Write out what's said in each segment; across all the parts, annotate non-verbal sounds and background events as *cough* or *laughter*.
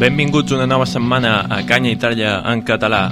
Benvinguts una nova setmana a Canya i Tralla en català.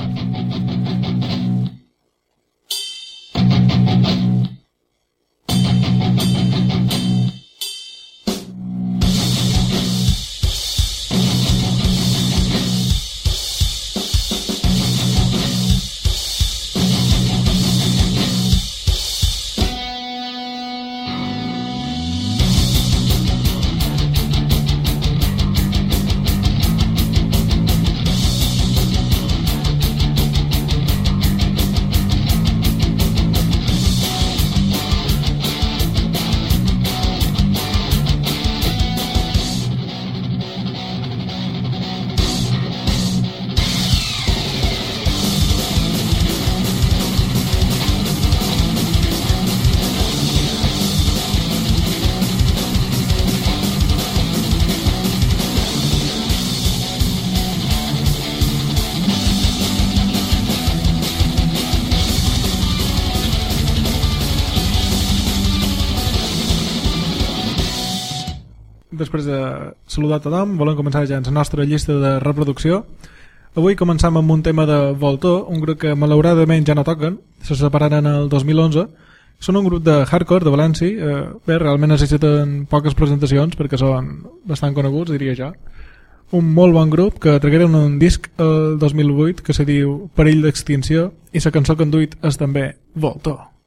Saludar a tothom, volem començar ja la nostra llista de reproducció. Avui començam amb un tema de Voltor, un grup que malauradament ja no toquen, se separaren el 2011. Són un grup de hardcore de València, eh, bé, realment necessiten poques presentacions perquè són bastant coneguts, diria jo. Un molt bon grup que tragueren un disc el 2008 que se diu Perill d'extinció i la cançó que han duit és també Voltor.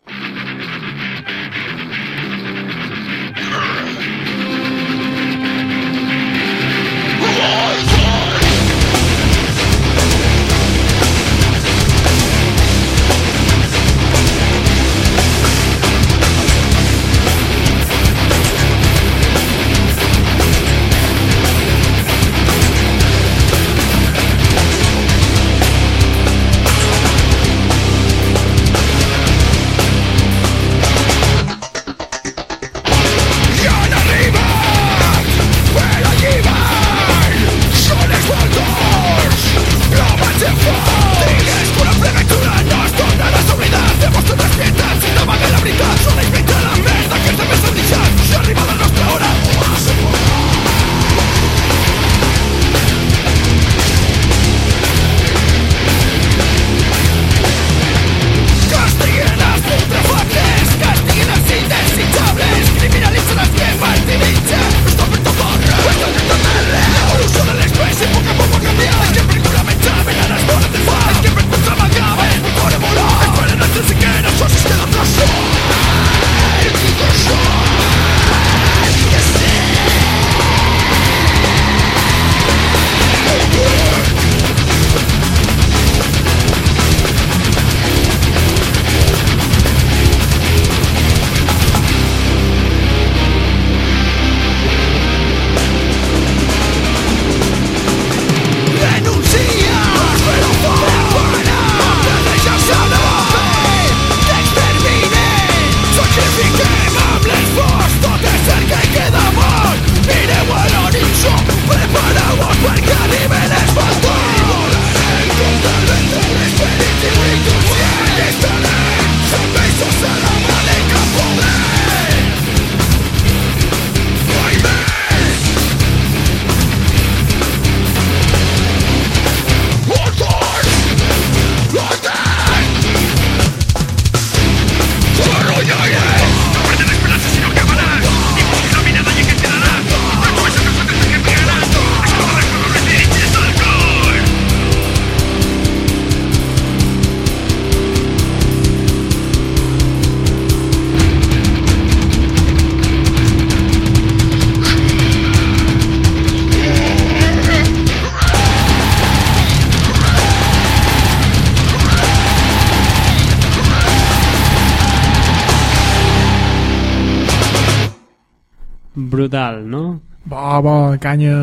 Canya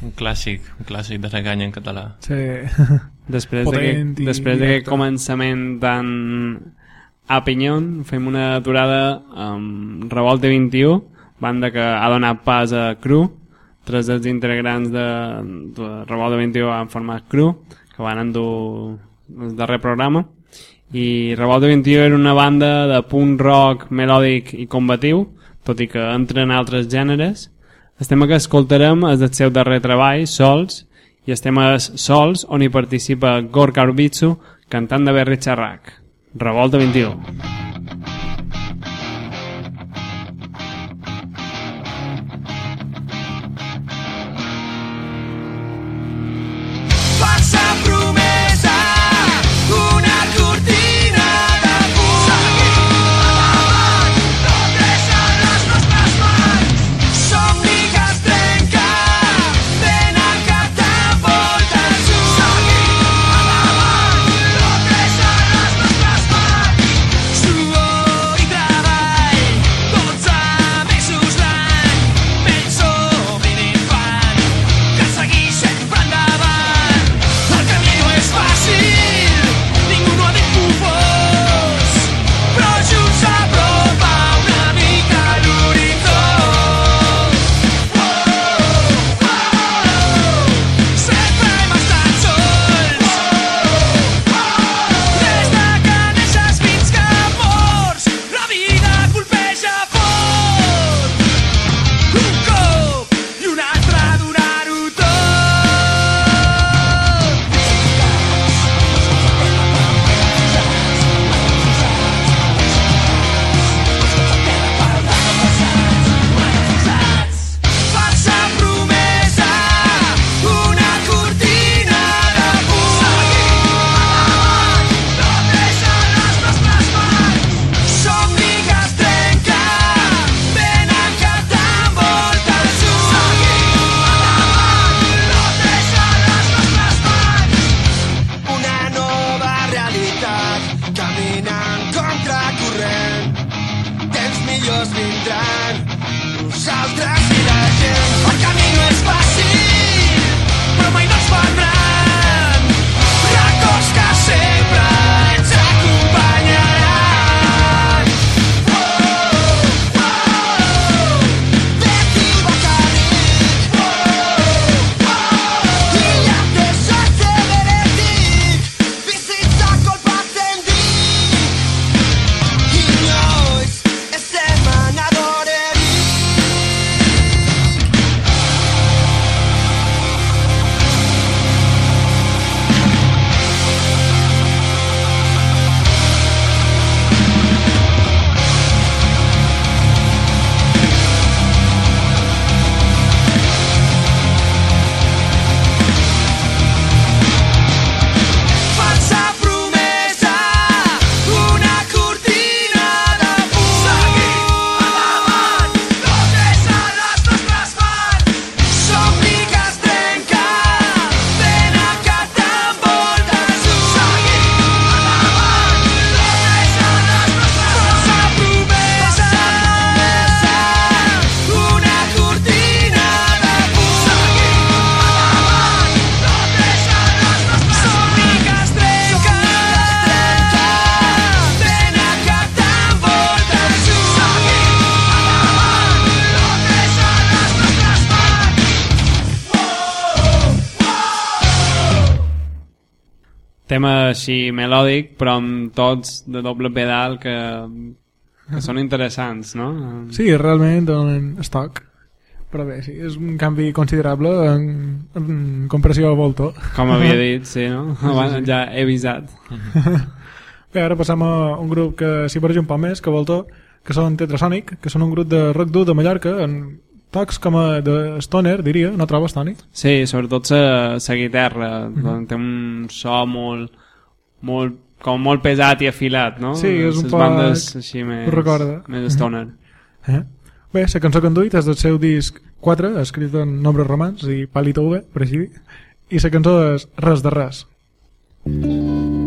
Un clàssic, un clàssic de reganya en català. Sí. Després Potent d'aquest i després d'aquest directe. començament tan a pinyon, fem una aturada amb Revolta 21, banda que ha donat pas a Cru, tres dels integrants de, de Revolta 21 han format Cru, que van endur el darrer programa, i Revolta 21 era una banda de punt rock melòdic i combatiu, tot i que entra en altres gèneres. El tema que escoltarem és del seu darrer treball, Sols, i el tema és Sols, on hi participa Gorka Urbitsu, cantant de Berri Xarrac. Revolta 21. Així melòdic, però amb tots de doble pedal que, que són interessants, no? Sí, realment donen estoc. Però bé, sí, és un canvi considerable en, en comparació a Volto. Com havia *laughs* dit, sí, no? Abans ja he avisat. *laughs* Bé, ara passam a un grup que s'hi barreja un poc més que Volto, que són Tetrasonic, que són un grup de rock dur de Mallorca, en tocs com a de stoner, diria, no trobes, Toni? Sí, sobretot la, guitarra, mm té un so molt, molt, com molt pesat i afilat, no? Sí, és un Les poc- bandes així més, ho recorda. més stoner. Eh? Bé, la cançó que han duit és del seu disc 4, escrit en nombres romans i palito V, per així dir, i la cançó és Res de res. Res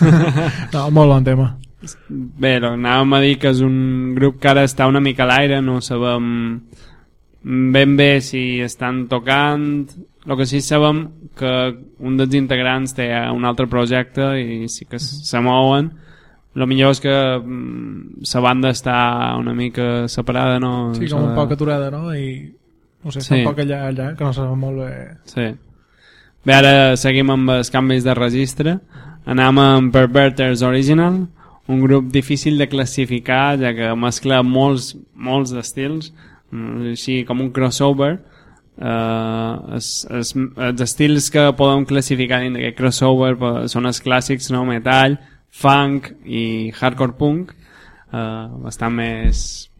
*laughs* no, molt bon tema. Bé, doncs anàvem a dir que és un grup que ara està una mica a l'aire, no sabem ben bé si estan tocant... El que sí sabem que un dels integrants té un altre projecte i sí que se mouen. El millor és que mm, la banda està una mica separada, no? Sí, com un poc aturada, no? I no sé, Sí. sí. un poc allà, allà, que no sabem molt bé. Sí. Bé, ara seguim amb els canvis de registre. Anem amb Perverters Original, un grup difícil de classificar, ja que mescla molts, molts estils, mm, així com un crossover. Uh, els estils que podem classificar dins d'aquest crossover són els clàssics, no? Metall, funk i hardcore punk, uh, bastant més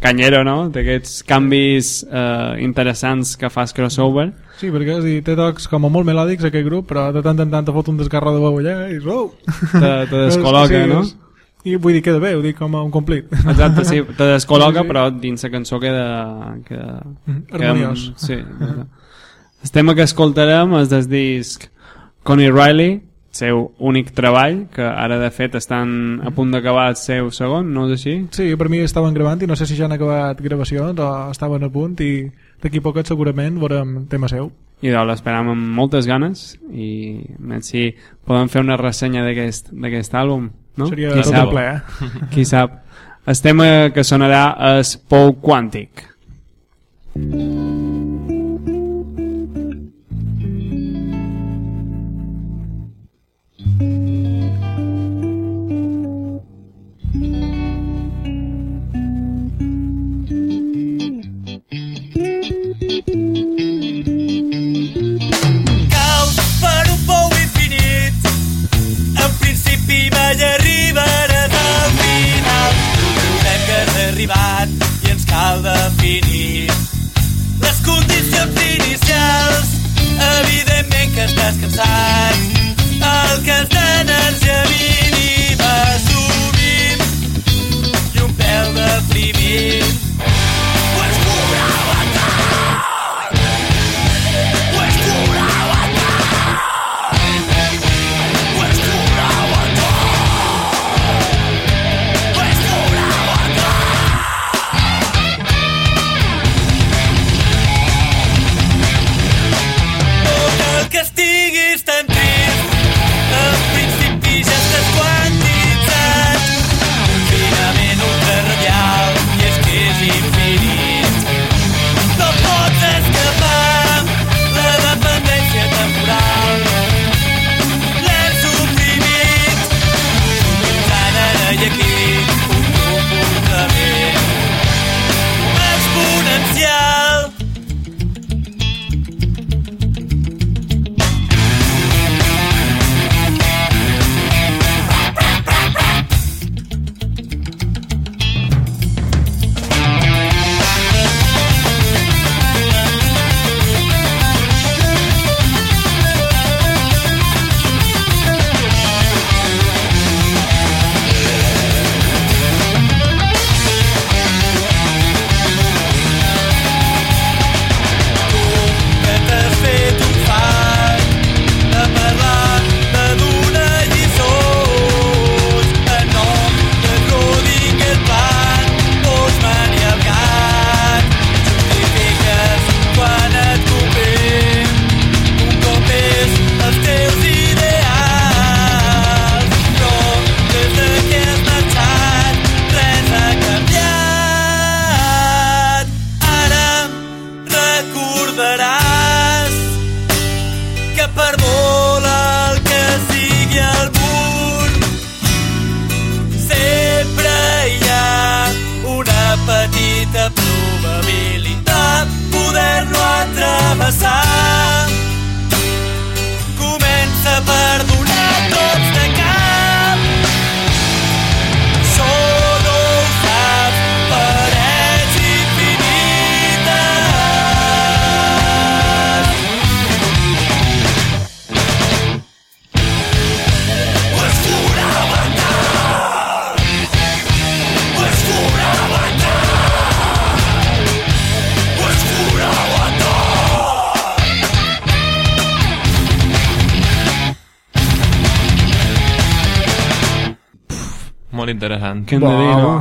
canyero, no? D'aquests canvis eh, interessants que fas crossover. Sí, perquè és dir, té tocs com a molt melòdics aquest grup, però de tant en tant te fot un desgarro de veu allà i oh! Te, te *laughs* descol·loca, no? és- I vull dir, queda bé, ho dic com a un complit. Exacte, sí, te descol·loca, Sí, sí. però dins la cançó queda... queda, Mhm, queda harmoniós. Sí. exacte. El tema que escoltarem és del disc Connie Riley, seu únic treball, que ara de fet estan a punt d'acabar el seu segon, no és així? Sí, per mi estaven gravant i no sé si ja han acabat gravacions o estaven a punt i d'aquí poquet segurament veurem tema seu. I doncs l'esperam amb moltes ganes i a si podem fer una ressenya d'aquest àlbum, no? Seria Qui tot sap? ple, eh? *laughs* Qui sap? El tema que sonarà és Pou Quàntic. Caus arribat i ens cal definir Les condicions inicials. Evidentment que estàs cansat Què hem de dir, no?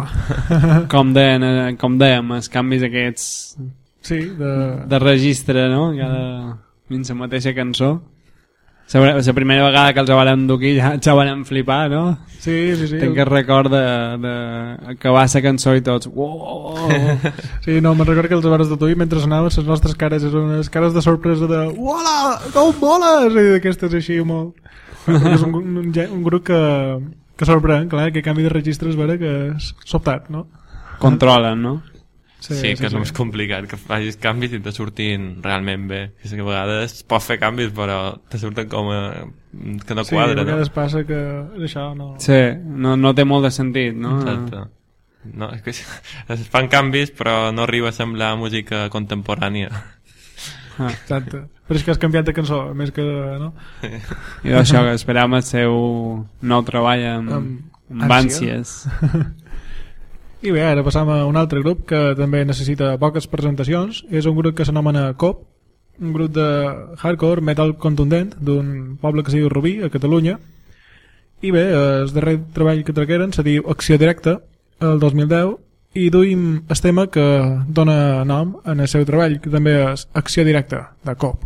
*laughs* Com, deien, eh, com dèiem, els canvis aquests Sí, de... de registre, no? Cada... dins la mateixa cançó. La, la primera vegada que els vam dur aquí ja, ja van flipar, no? Sí, sí, sí. Tinc el record de, de acabar la cançó i tots... Uoh! *laughs* Sí, no, me'n recordo que els vares de tu i mentre sonava les nostres cares eren unes cares de sorpresa de Uala, com voles? I d'aquestes així molt... *laughs* és un, un, un grup que, que sorprèn, clar, que canvi de registres veure que és sobtat, no? Controlen, no? Sí, sí, que és el més complicat, que facis canvis i te surtin realment bé. És que a vegades pots fer canvis, però te surten com a... que no Sí, a quadra, no? vegades passa que això no... Sí, no, no té molt de sentit, no? Exacte. No, és que *laughs* es fan canvis, però no arriba a semblar música contemporània. Ah. Exacte. Però és que has canviat de cançó, més que... No? I d'això que esperàvem el seu nou treball amb, Amb amb ànsies. *laughs* I bé, ara passam a un altre grup que també necessita poques presentacions. És un grup que s'anomena COP, un grup de hardcore metal contundent d'un poble que s'hi diu Rubí, a Catalunya. I bé, el darrer treball que tragueren se diu Acció Directa, el 2010, i duim el tema que dona nom en el seu treball, que també és Acció Directa, de COP.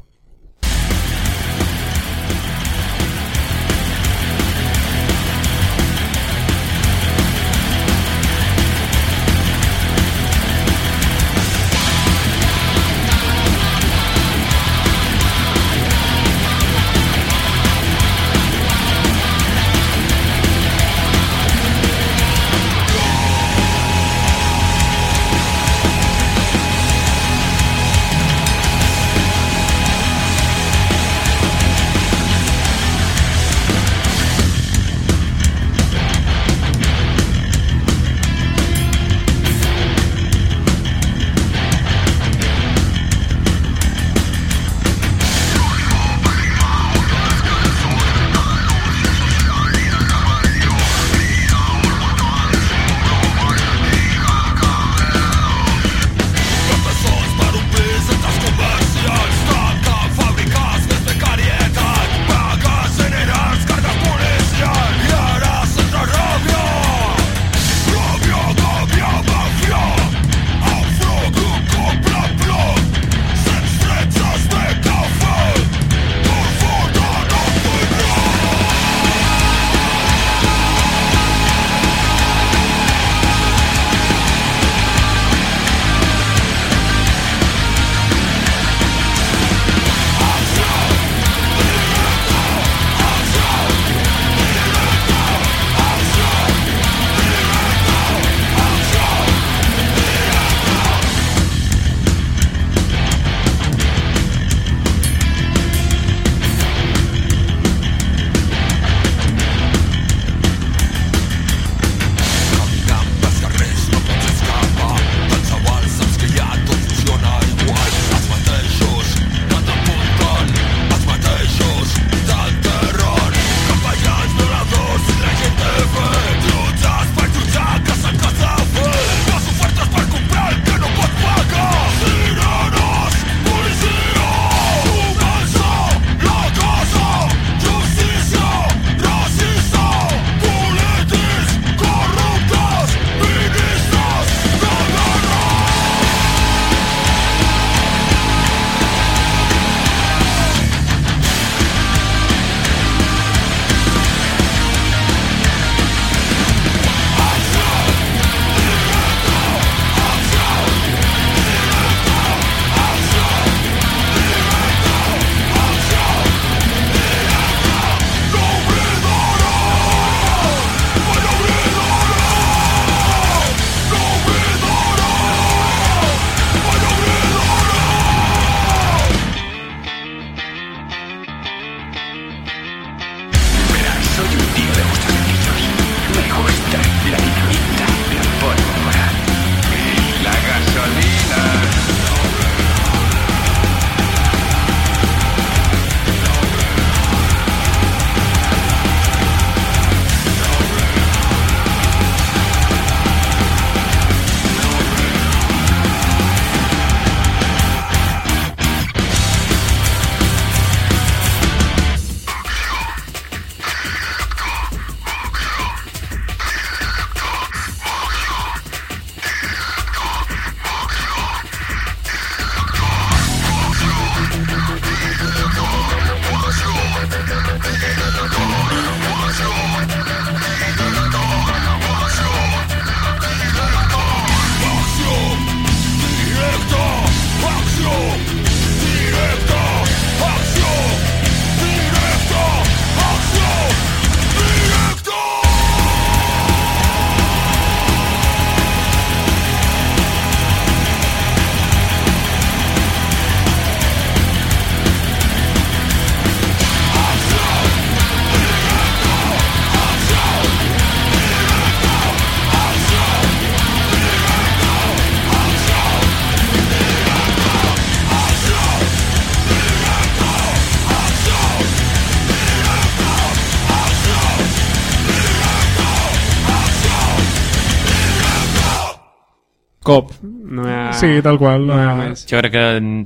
Sí, tal qual, no No. Jo crec que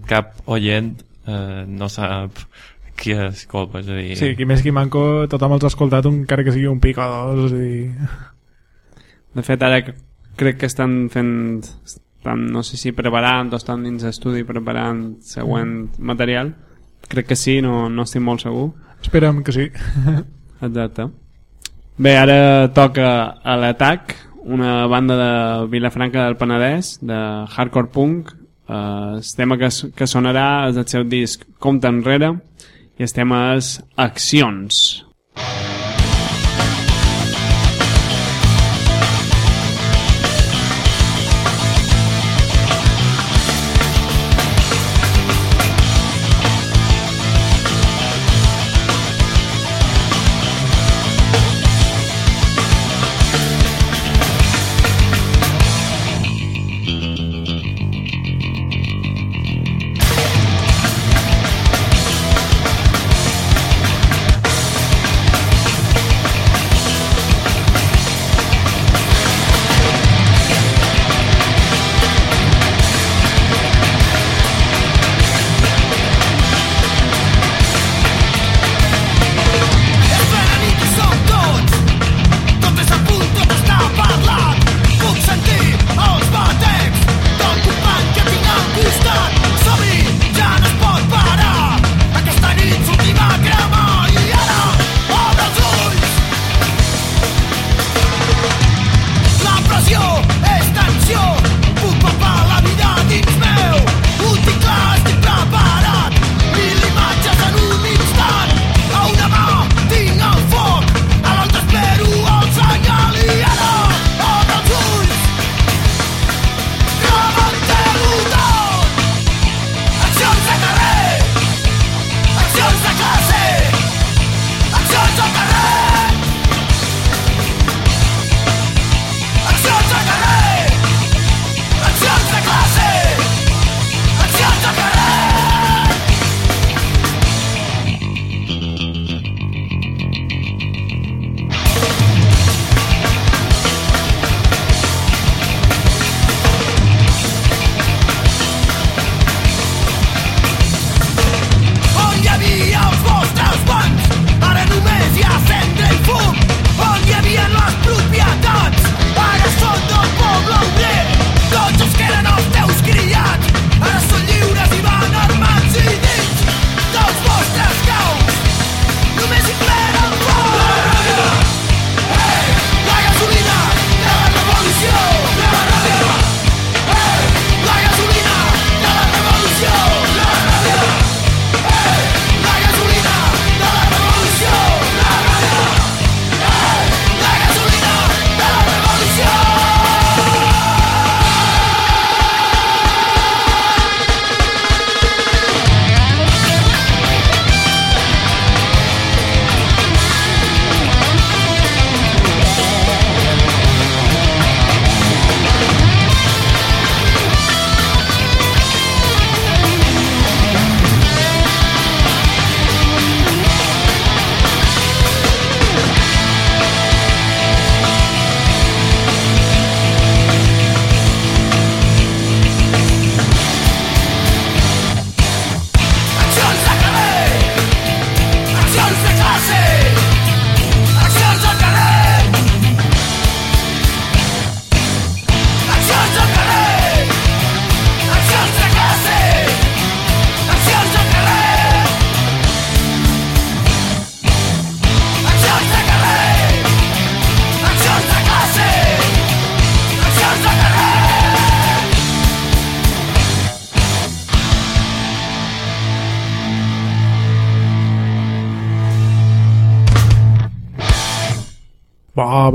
cap oient eh, no sap qui és culpa, és a dir... Sí, qui més qui manco, tothom els ha escoltat encara que sigui un pic o dos, és a dir... De fet, ara crec que estan fent... Estan, no sé si preparant o estan dins estudi preparant següent material. Crec que sí, no, no estic molt segur. Esperem que sí. *laughs* Exacte. Bé, ara toca a l'Atac, una banda de Vilafranca del Penedès, de hardcore punk. Eh, el tema que, que sonarà és el seu disc Compte enrere i el tema és Accions.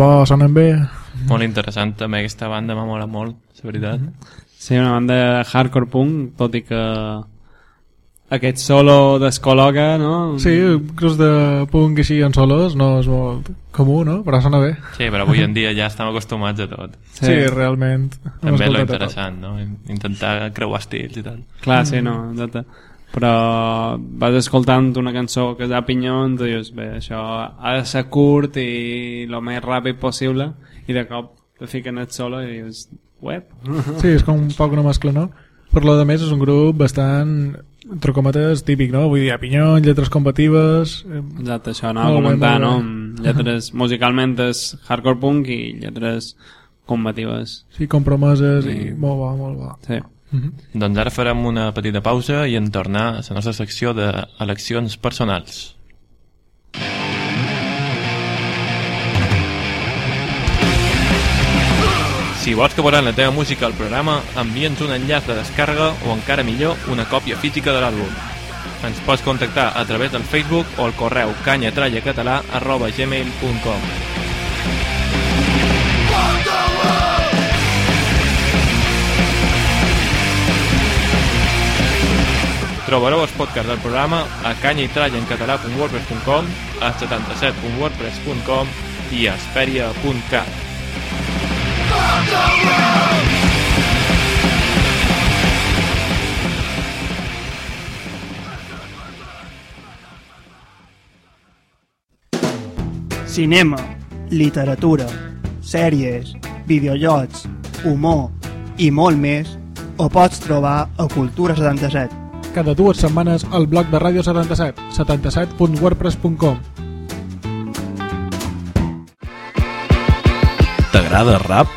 Bo, sonen bé. Molt interessant, també aquesta banda m'ha molat molt, la veritat. Sí, una banda de hardcore punk, tot i que aquest solo descol·loca, no? Sí, grups de punk així en solos no és molt comú, no? Però sona bé. Sí, però avui en dia ja estem acostumats a tot. Sí, sí realment. També és interessant, no? Intentar creuar estils i tal. Clar, sí, no, exacte. Però vas escoltant una cançó que és a pinyons i dius, bé, això ha de ser curt i el més ràpid possible i de cop te fiquen et solo i dius, web. Sí, és com un poc una mescla, no? Per lo de més és un grup bastant entre cometes típic, no? Vull dir, a pinyons, lletres combatives... eh, Exacte, això no? Molt bé, comentar, no? bé. *laughs* Amb Lletres musicalment és hardcore punk i lletres combatives. Sí, compromeses i Sí. molt bo, molt bo. Sí. Mhm. Doncs ara farem una petita pausa i en tornar a la nostra secció d'eleccions personals. Si vols que veurem la teva música al programa, envia'ns un enllaç de descàrrega o encara millor, una còpia física de l'àlbum. Ens pots contactar a través del Facebook o el correu canyatrallacatalà arroba gmail.com Trobareu els podcasts del programa a canyaitrallencatalà.wordpress.com, a 77.wordpress.com i a esperia.cat. cinema, literatura, sèries, videojocs, humor i molt més ho pots trobar a Cultura 77. Cada dues setmanes al blog de Ràdio 77, 77.wordpress.com. T'agrada el rap?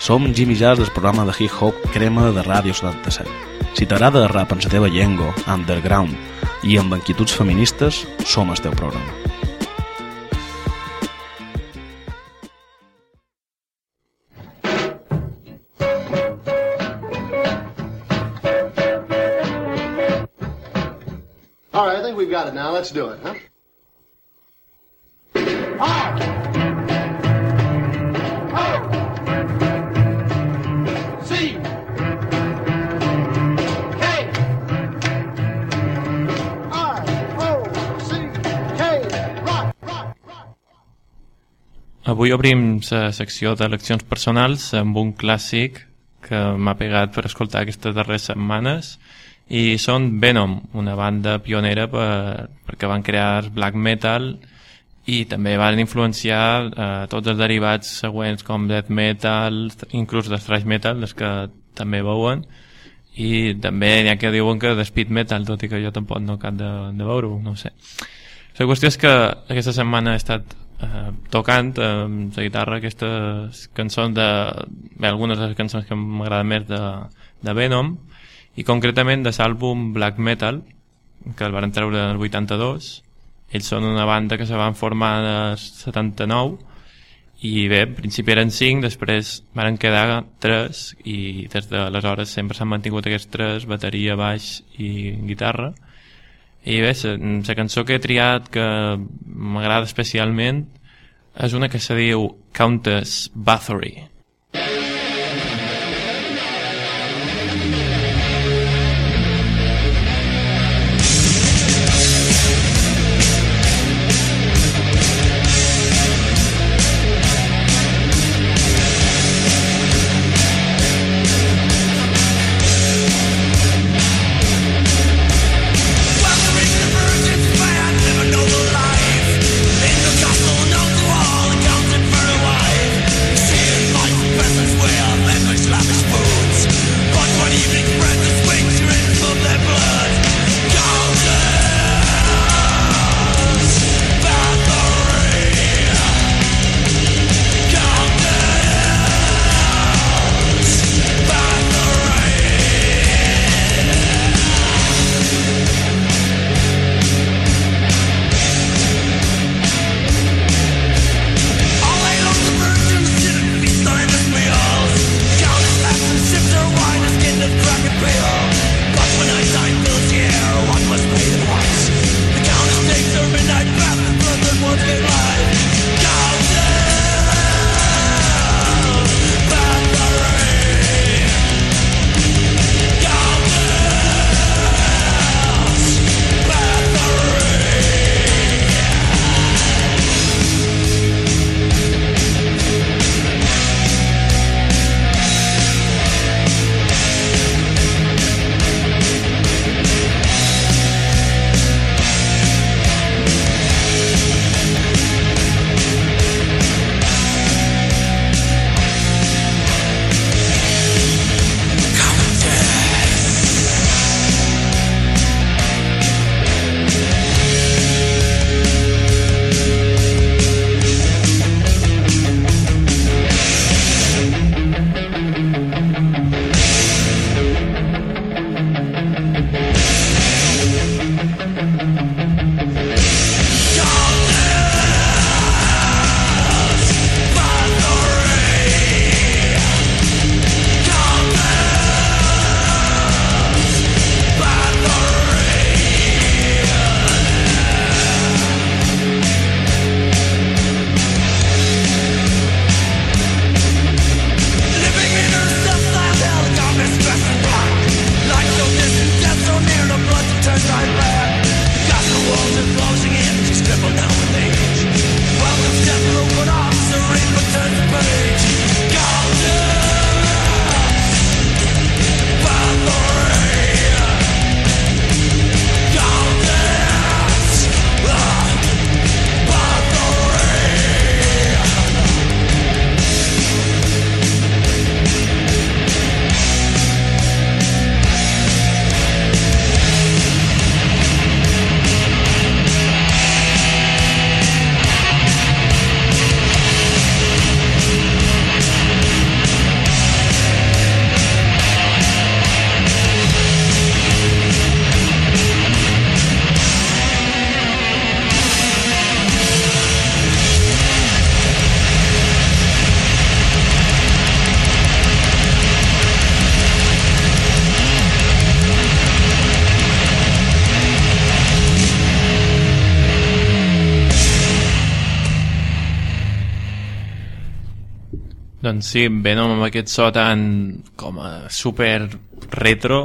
Som Jimmy Jazz del programa de hip-hop Crema de Ràdio 77. Si t'agrada el rap en la teva llengua, underground i amb inquietuds feministes, som el teu programa. We've got it now. Let's do it, huh? R. Avui obrim la secció d'eleccions personals amb un clàssic que m'ha pegat per escoltar aquestes darreres setmanes i són Venom, una banda pionera per, perquè van crear black metal i també van influenciar eh, tots els derivats següents com death metal, inclús de thrash metal, els que també veuen i també n'hi ha que diuen que de speed metal, tot i que jo tampoc no cap de, de veure-ho, no sé. La qüestió és que aquesta setmana he estat eh, tocant eh, amb la guitarra aquestes cançons de... Bé, algunes de les cançons que m'agraden més de, de Venom i concretament de l'àlbum Black Metal que el van treure en el 82 ells són una banda que se van formar en el 79 i bé, en principi eren 5 després van quedar 3 i des d'aleshores sempre s'han mantingut aquests 3 bateria, baix i guitarra. I bé, la cançó que he triat que m'agrada especialment és una que se diu Countess Bathory sí, Venom amb aquest so tan com a super retro,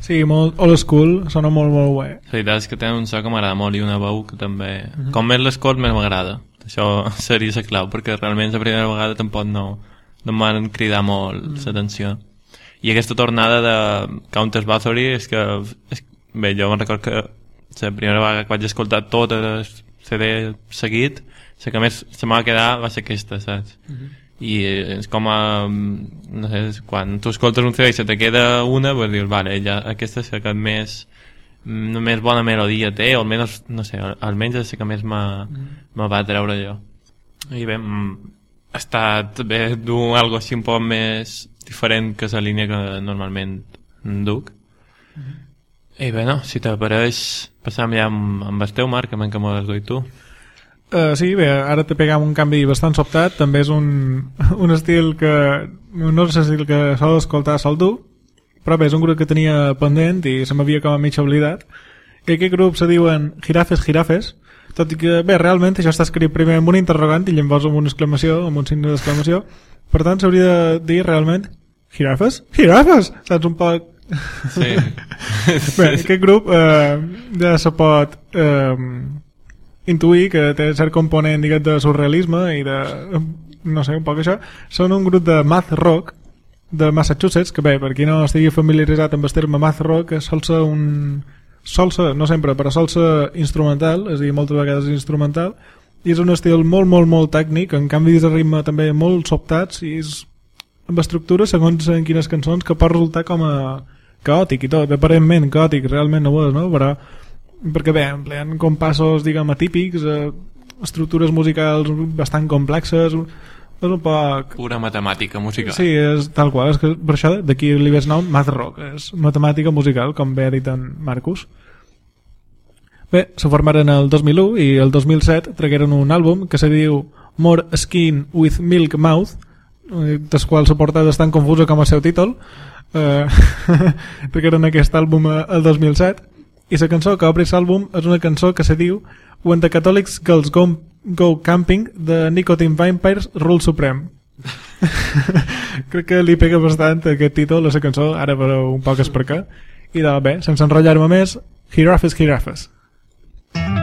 Sí, molt old school, sona molt, molt bé. la veritat és que té un so que m'agrada molt i una veu que també... Com més l'escolt, més m'agrada. Això *laughs* seria la clau, perquè realment la primera vegada tampoc no, no em van cridar molt l'atenció. I aquesta tornada de Countess Bathory és que... És, bé, jo me'n record que la primera vegada que vaig escoltar tot el CD seguit, la que més se m'ha quedar va ser aquesta, saps? I és com a no sé, quan tu escoltes un CD i se te queda una pues dius, vale, ja, aquesta és la que més mm, més bona melodia té o almenys, no sé, almenys és la que més me, me va treure jo. I bé, mm, ha estat bé dur algo així un poc més diferent que la línia que normalment duc. I bé, no, si t'apareix passam ja amb, amb el teu Marc, que m'ho has dit tu Uh, sí, bé, ara te pegam un canvi bastant sobtat, també és un, *laughs* un estil que no és l'estil que sol escoltar sol dur, però bé, és un grup que tenia pendent i se m'havia com a mig oblidat, i aquest grup se diuen Girafes Girafes, tot i que, bé, realment això està escrit primer amb un interrogant i llavors amb una exclamació, amb un signe d'exclamació, per tant s'hauria de dir realment Girafes? Girafes! Saps un poc... sí, *laughs* Bé, aquest grup eh, ja se pot eh, intuir que té cert component diguem, de surrealisme i de, no sé, un poc això són un grup de math rock de Massachusetts, que bé, per qui no estigui familiaritzat amb el terme math rock sol ser un sol ser, no sempre, però sol ser instrumental, és a dir, moltes vegades instrumental i és un estil molt, molt, molt tècnic en canvis de ritme també molt sobtats i és amb estructura segons en quines cançons que pot resultar com a caòtic i tot, aparentment caòtic realment no ho és, no? però perquè bé, empleen compassos diguem atípics eh, estructures musicals bastant complexes és un poc pura matemàtica musical Sí, és tal qual, és que per això d'aquí li ves nom math rock, és matemàtica musical, com bé ha dit en Marcus. Bé, se formaren el 2001 i el 2007 tragueren un àlbum que se diu More Skin with Milk Mouth, eh, des quals la portada és tan confusa com el seu títol. Eh, *laughs* tragueren aquest àlbum eh, el 2007 i la cançó que obre l'àlbum és una cançó que se diu When the Catholics Girls Go, go Camping de Nicotine Vampires Rule Supreme. *laughs* Crec que li pega bastant aquest títol a la cançó, ara veureu un poc és per què. I de bé, sense enrotllar-me més, Girafes, Girafes. Girafes,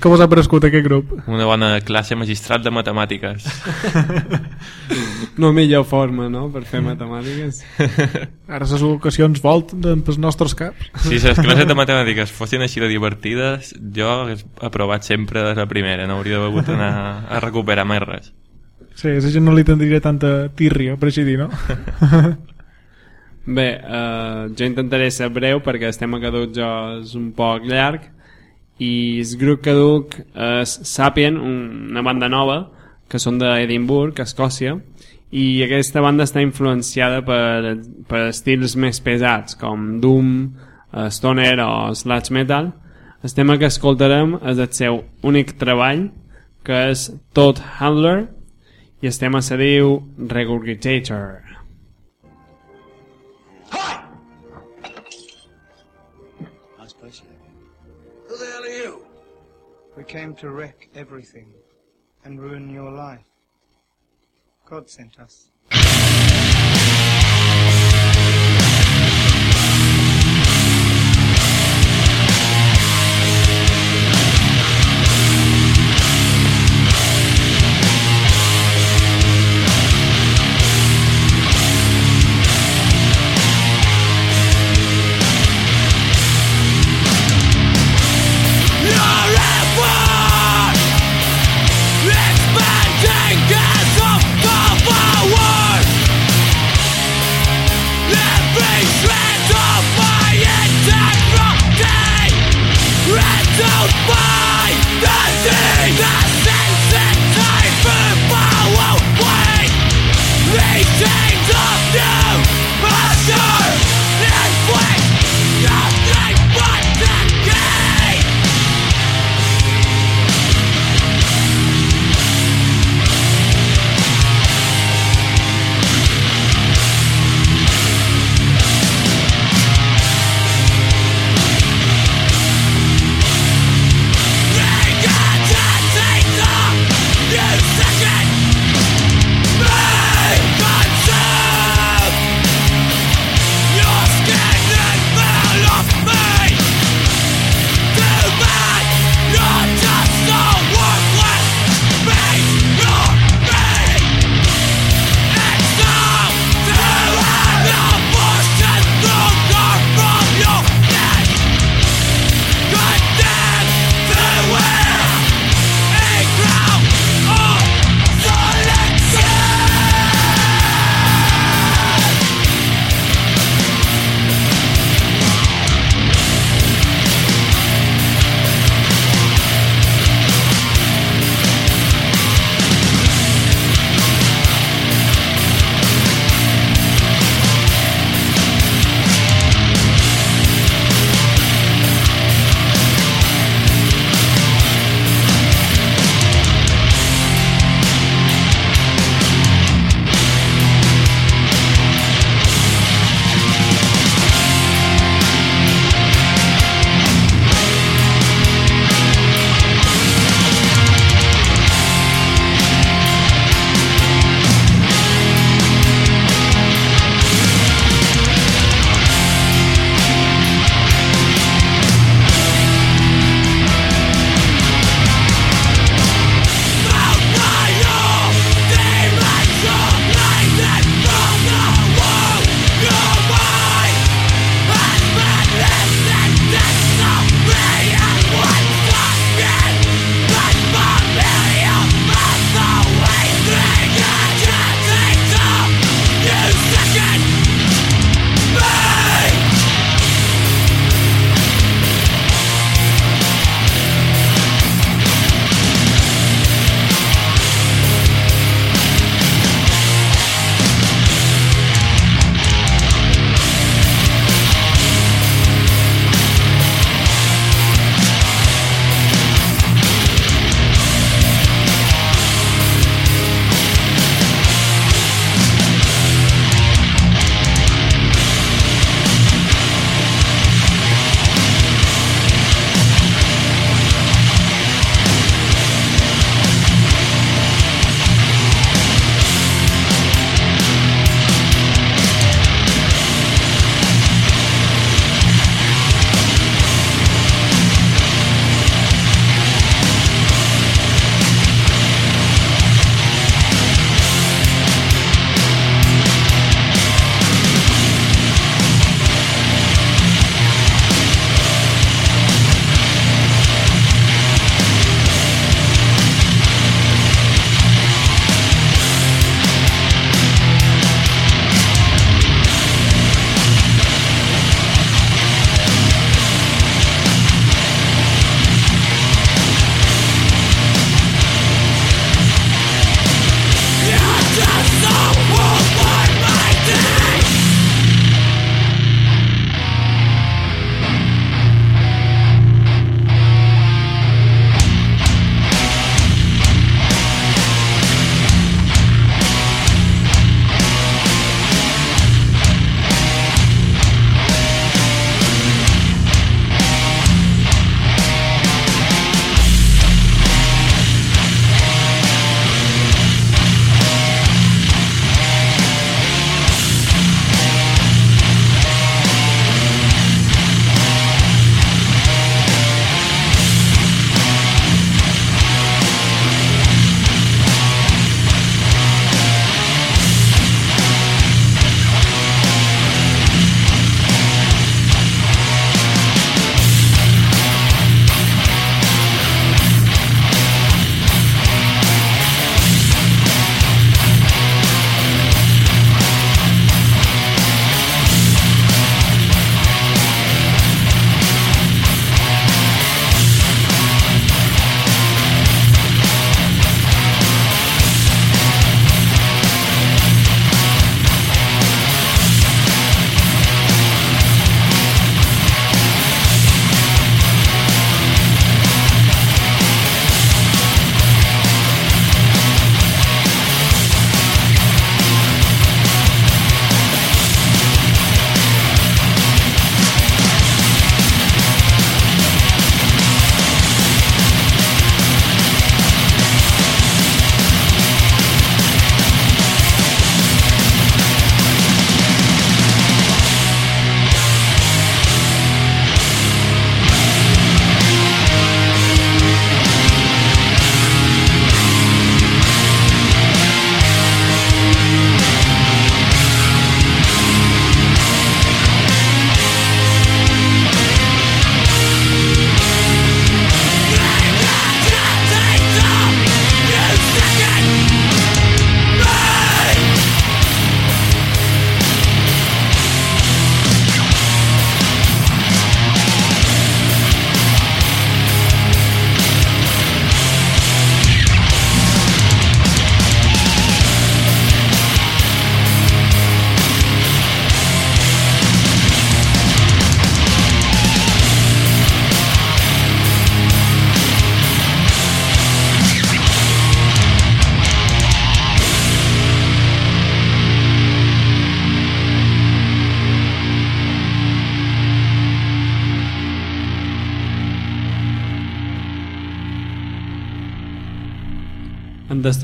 Què vos ha parescut aquest grup? Una bona classe magistral de matemàtiques. *laughs* No millor forma, no?, per fer matemàtiques. *laughs* Ara les ocasions volten pels nostres caps. Si les *laughs* classes de matemàtiques fossin així de divertides, jo hagués aprovat sempre de la primera, no hauria hagut d'anar a recuperar mai res. Sí, a la gent no li tindria tanta tírria, per així dir, no? Bé, eh, jo intentaré ser breu perquè tema caduc jo és un poc llarg i grup caduc és Sapien, un- una banda nova que són d'Edimburg, Escòcia i aquesta banda està influenciada per, per estils més pesats com Doom, eh, Stoner o Slash Metal. El tema que escoltarem és el seu únic treball que és Todd Handler i el tema se diu Regurgitator We came to wreck everything and ruin your life. God sent us. Fuck!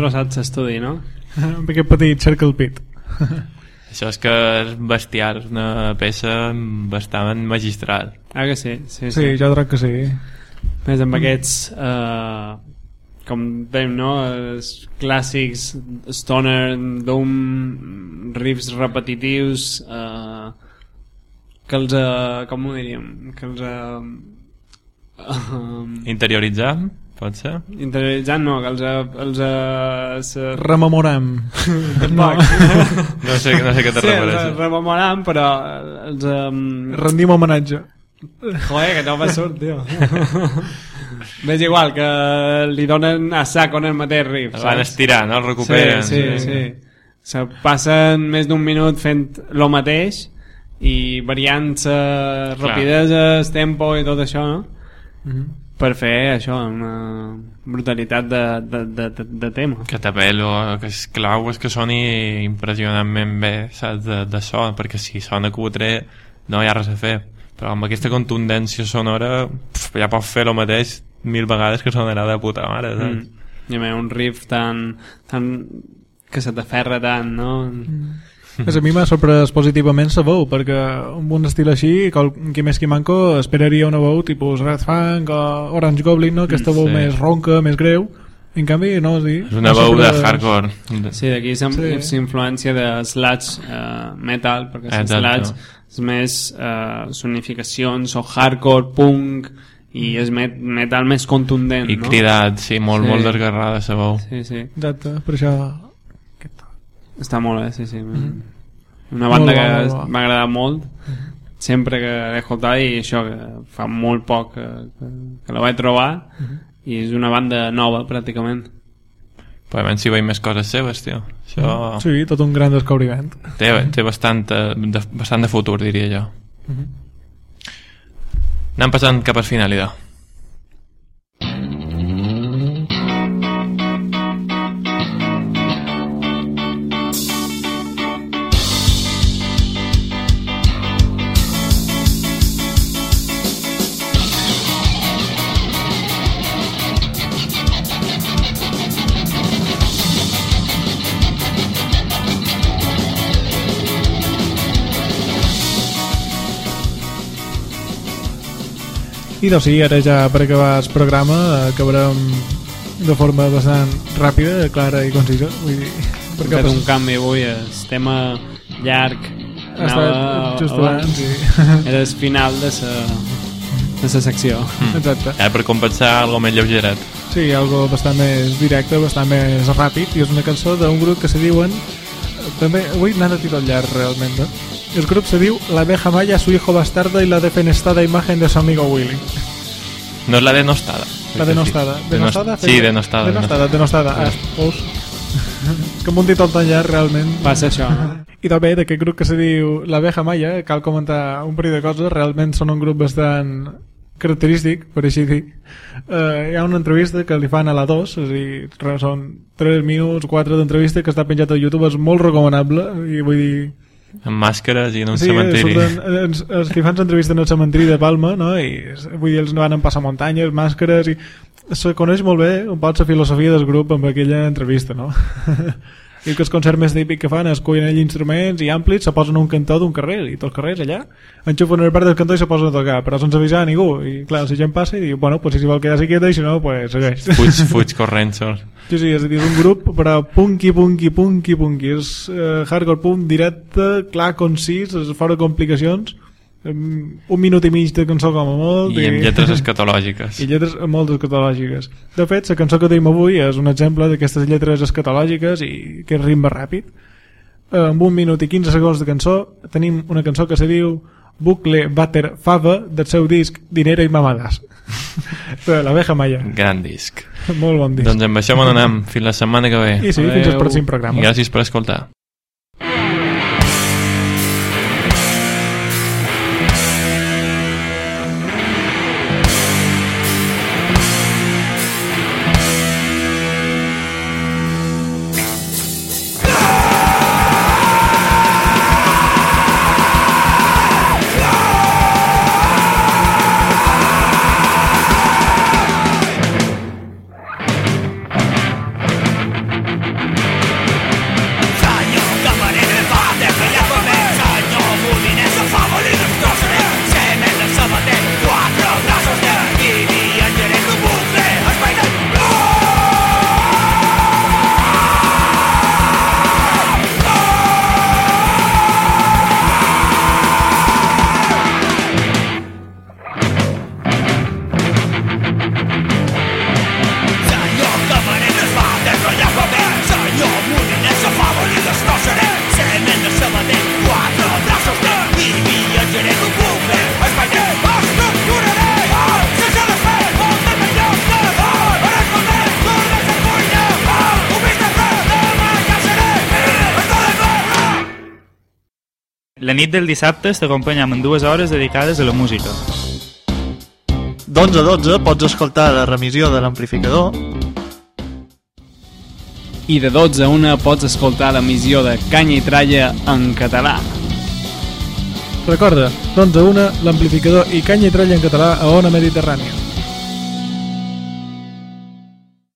Destrossat l'estudi, no? amb aquest petit circle pit. *laughs* Això és que és bestial, és una peça bastant magistral. Ah, que sí, sí, Sí, jo crec que sí. Més amb aquests eh, com dèiem, no? Els clàssics stoner, doom, riffs repetitius eh, que els eh, com ho diríem? que els eh, *laughs* eh, Interioritzar, pot ser? interioritzant no, que els, eh, els eh, se... Rememorem. *laughs* no. *laughs* No sé, no sé què te sí, els refereixes. rememoram però els um... Rendim homenatge. Joder, que no va surt, tio. *laughs* Ves igual, que li donen a sac on el mateix riff. El van saps? estirar, no? El recuperen. Sí, sí, sí. Se passen més d'un minut fent lo mateix i variants uh, rapideses, tempo i tot això, no? Mhm. Per fer això, una brutalitat de, de, de, de, de tema. Que també el que és clau és que soni impressionantment bé, saps, de, de so, perquè si sona cutre no hi ha res a fer. Però amb aquesta contundència sonora pf, ja pots fer el mateix mil vegades que sonarà de puta mare, saps? Mm. I a més, un riff tan, tan que se t'aferra tant, no? Mm. *laughs* Pues a mi m'ha sorprès positivament la veu, perquè amb un estil així, qual, qui més qui manco, esperaria una veu tipus Red Fang o Orange Goblin, no? aquesta veu Sí. més ronca, més greu. En canvi, no, sí. És una veu de hardcore. Sí, d'aquí és Sí. sí. influència de sludge uh, metal, perquè Exacte. sludge és més uh, sonificacions o hardcore, punk i és met metal més contundent, I no? cridat, sí, molt, Sí. molt desgarrada la veu. Sí, sí. Exacte, per això... Està molt bé, sí, sí. Mhm. Una banda Molt bo, que m'ha agradat molt sempre que l'he escoltat i això que fa molt poc que, que, que la vaig trobar Mhm. i és una banda nova pràcticament Però a veure si veiem més coses seves, tio. Això Sí, tot un gran descobriment. té, té bastant, de, bastant de futur, diria jo. Mhm. Anem passant cap al final, idò. I doncs sí, ara ja per acabar el programa acabarem de forma bastant ràpida, clara i concisa. Vull dir, hem perquè fet pas- un canvi avui el tema llarg ha estat just abans, sí. *laughs* era el final de sa, de sa secció Exacte. Ja, per compensar algo més lleugeret. Sí, algo bastant més directe, bastant més ràpid, i és una cançó d'un grup que se diuen... També, avui n'han de tirar llarg, realment, eh? El grup se diu La abeja maya, su hijo bastardo y la defenestada imagen de su amigo Willy. No és la denostada. La denostada. Denostada? Sí, denostada. Denostada, denostada. Ah? *laughs* Com un títol tan llarg, realment. passa això no? *laughs* I també d'aquest grup que se diu La Abeja Maya, cal comentar un parell de coses, realment són un grup bastant característic, per així dir. Uh, hi ha una entrevista que li fan a la 2, és a dir, són 3 minuts, 4 d'entrevista que està penjat a YouTube, és molt recomanable, i vull dir... Amb màscares i en un Sí, cementiri. surten, els, els que fan l'entrevista en el cementiri de Palma, no? I vull dir, els van en passar muntanyes, màscares, i se coneix molt bé un poc la filosofia del grup amb aquella entrevista, no? *laughs* I que el concert més típic que fan és cuinen allà instruments i amplis, se posen a un cantó d'un carrer i tots els carrers allà, enxufen el part del cantó i se posen a tocar, però sense avisar a ningú. I clar, la gent passa i diu, bueno, pues si vol quedar-se quieta i si no, pues segueix. Fuig, *laughs* fuig corrent sol. Sí, sí, és a dir, és un grup però punky, punky, punky, punky. És uh, hardcore punk directe clar, concís, és fora complicacions un minut i mig de cançó com a molt I amb lletres escatològiques. *laughs* i lletres molt escatològiques de fet, la cançó que tenim avui és un exemple d'aquestes lletres escatològiques i que és ritme ràpid amb un minut i 15 segons de cançó tenim una cançó que se diu Bucle Batter Fava del seu disc Dinero i Mamadas *laughs* de l'abeja Maya Gran disc. molt bon disc Doncs amb això me n'anem. Fins la setmana que ve. i sí, fins al Adeu. pròxim I programa gràcies per escoltar. Nit del dissabte t'acompanyam en dues hores dedicades a la música. D'11 a 12 pots escoltar la remissió de l'amplificador I de 12 a 1 pots escoltar l'emissió de Canya i Tralla en català. Recorda, d'11 a 1, l'amplificador i canya i tralla en català a Ona Mediterrània.